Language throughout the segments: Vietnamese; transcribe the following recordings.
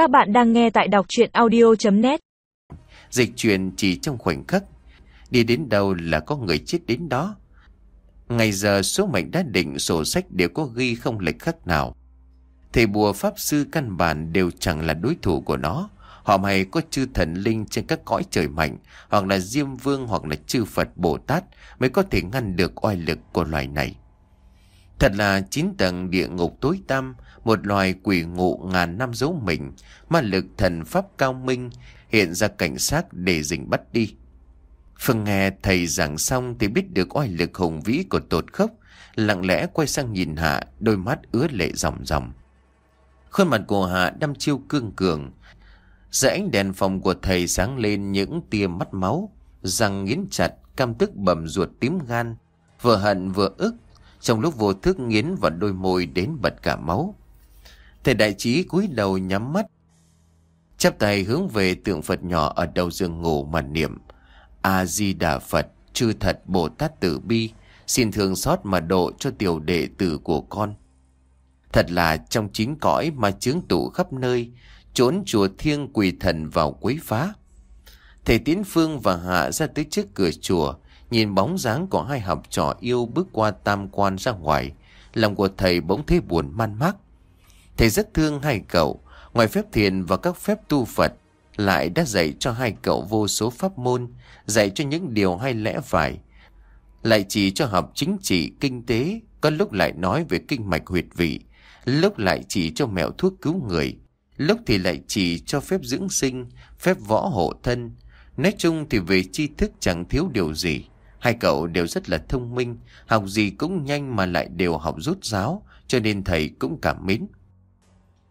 Các bạn đang nghe tại đọc chuyện audio.net Dịch chuyển chỉ trong khoảnh khắc, Đi đến đâu là có người chết đến đó. Ngày giờ số mệnh đã định, sổ sách đều có ghi không lệch khắc nào. Thầy bùa pháp sư căn bản đều chẳng là đối thủ của nó. Họ may có chư thần linh trên các cõi trời mạnh, Hoặc là diêm vương hoặc là chư Phật Bồ Tát Mới có thể ngăn được oai lực của loài này. Thật là chín tầng địa ngục tối tăm Một loài quỷ ngụ ngàn năm giấu mình Ma lực thần pháp cao minh Hiện ra cảnh sát để dình bắt đi. Phương nghe thầy giảng xong Thì biết được oai lực hùng vĩ của tột khốc Lặng lẽ quay sang nhìn Hạ Đôi mắt ứa lệ ròng ròng. Khuôn mặt của Hạ đăm chiêu cương cường dưới ánh đèn phòng của thầy sáng lên những tia mắt máu, răng nghiến chặt, cam tức bầm ruột tím gan, vừa hận vừa ức, trong lúc vô thức nghiến vào đôi môi đến bật cả máu. Thầy đại trí cúi đầu nhắm mắt, chắp tay hướng về tượng Phật nhỏ ở đầu giường ngủ mà niệm. A-di-đà Phật, chư thật Bồ Tát Tử Bi, xin thương xót mà độ cho tiểu đệ tử của con. Thật là trong chính cõi mà chướng tụ khắp nơi, trốn chùa thiêng quỳ thần vào quấy phá. Thầy Tiến Phương và Hạ ra tới trước cửa chùa, nhìn bóng dáng của hai học trò yêu bước qua tam quan ra ngoài. Lòng của thầy bỗng thấy buồn man mác. Thầy rất thương hai cậu, ngoài phép thiền và các phép tu Phật, lại đã dạy cho hai cậu vô số pháp môn, dạy cho những điều hay lẽ phải. Lại chỉ cho học chính trị, kinh tế, có lúc lại nói về kinh mạch huyệt vị, lúc lại chỉ cho mẹo thuốc cứu người, lúc thì lại chỉ cho phép dưỡng sinh, phép võ hộ thân. Nói chung thì về tri thức chẳng thiếu điều gì. Hai cậu đều rất là thông minh, học gì cũng nhanh mà lại đều học rút giáo, cho nên thầy cũng cảm mến.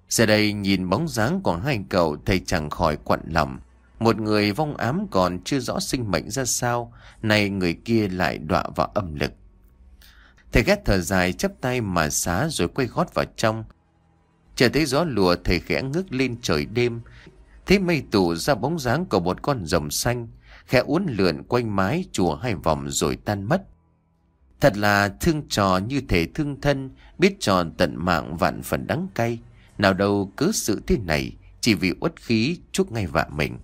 Giờ đây nhìn bóng dáng của hai cậu thầy chẳng khỏi quặn lòng. Một người vong ám còn chưa rõ sinh mệnh ra sao, nay người kia lại đọa vào âm lực. Thầy ghét thở dài chắp tay mà xá rồi quay gót vào trong, Chờ thấy gió lùa thầy khẽ ngước lên trời đêm Thấy mây tụ ra bóng dáng của một con rồng xanh Khẽ uốn lượn quanh mái chùa hai vòng rồi tan mất. Thật là thương trò như thể thương thân, Biết tròn tận mạng vạn phần đắng cay. Nào đâu cứ sự thế này, Chỉ vì uất khí chuốc ngay vạ mình.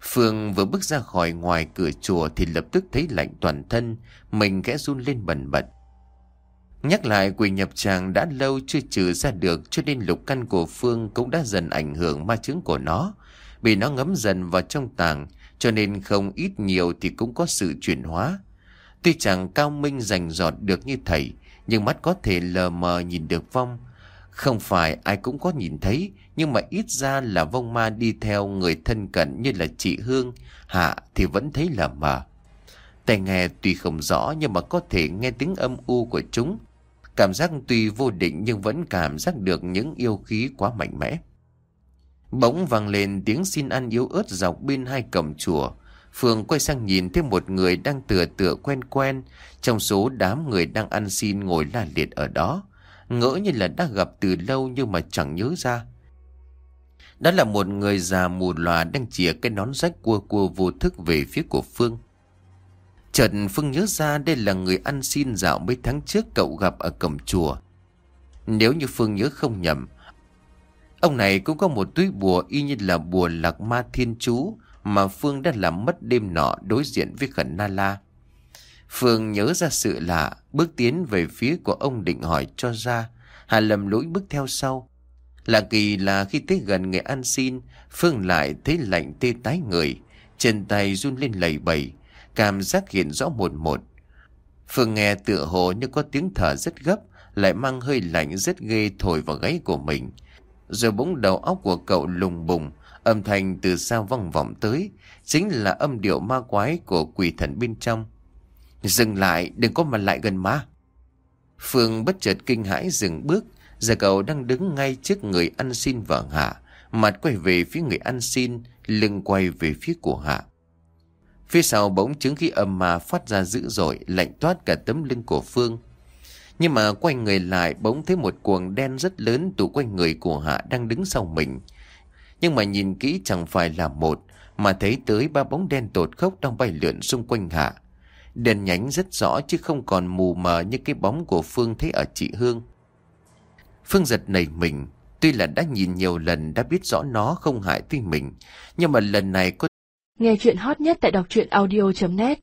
Phương vừa bước ra khỏi ngoài cửa chùa Thì lập tức thấy lạnh toàn thân, Mình khẽ run lên bần bật. Nhắc lại quỷ nhập tràng đã lâu chưa trừ ra được, cho nên lục căn của Phương cũng đã dần ảnh hưởng ma chứng của nó. bị nó ngấm dần vào trong tàng cho nên không ít nhiều thì cũng có sự chuyển hóa. Tuy chẳng cao minh rành giọt được như thầy nhưng mắt có thể lờ mờ nhìn được vong. Không phải ai cũng có nhìn thấy nhưng mà ít ra là vong ma đi theo người thân cận như là chị Hương, Hạ thì vẫn thấy lờ mờ. Tai nghe tuy không rõ nhưng mà có thể nghe tiếng âm u của chúng Cảm giác tuy vô định nhưng vẫn cảm giác được những yêu khí quá mạnh mẽ. Bỗng vang lên tiếng xin ăn yếu ớt dọc bên hai cổng chùa. Phương quay sang nhìn thấy một người đang tựa tựa quen quen trong số đám người đang ăn xin ngồi la liệt ở đó. Ngỡ như là đã gặp từ lâu nhưng mà chẳng nhớ ra. Đó là một người già mù lòa đang chìa cái nón rách cua cua vô thức về phía của Phương. Chợt Phương nhớ ra đây là người ăn xin dạo mấy tháng trước cậu gặp ở cổng chùa. Nếu như Phương nhớ không nhầm, ông này cũng có một túi bùa y như là bùa lạc ma thiên chú mà Phương đã làm mất đêm nọ đối diện với khẩn Na La. Phương nhớ ra sự lạ, bước tiến về phía của ông định hỏi cho ra, Hà lầm lỗi bước theo sau. Lạ kỳ là khi tới gần người ăn xin, Phương lại thấy lạnh tê tái người, chân tay run lên lầy bầy, cảm giác hiện rõ một một. Phương nghe tựa hồ như có tiếng thở rất gấp, lại mang hơi lạnh rất ghê thổi vào gáy của mình. Rồi bỗng đầu óc của cậu lùng bùng, âm thanh từ xa văng vọng tới, chính là âm điệu ma quái của quỷ thần bên trong. Dừng lại, đừng có mà lại gần ma. Phương bất chợt kinh hãi dừng bước, giờ cậu đang đứng ngay trước người ăn xin vợ Hạ, mặt quay về phía người ăn xin, lưng quay về phía của Hạ. Phía sau bỗng chứng khí âm mà phát ra dữ dội, lạnh toát cả tấm lưng của Phương. Nhưng mà quay người lại bỗng thấy một cuồng đen rất lớn tụ quanh người của Hạ đang đứng sau mình. Nhưng mà nhìn kỹ chẳng phải là một, mà thấy tới ba bóng đen tột khốc đang bay lượn xung quanh Hạ. Đèn nhánh rất rõ chứ không còn mù mờ như cái bóng của Phương thấy ở chị Hương. Phương giật nảy mình, Tuy là đã nhìn nhiều lần đã biết rõ nó không hại tuy mình Nhưng mà lần này có Nghe chuyện hot nhất tại đọc truyện audio.net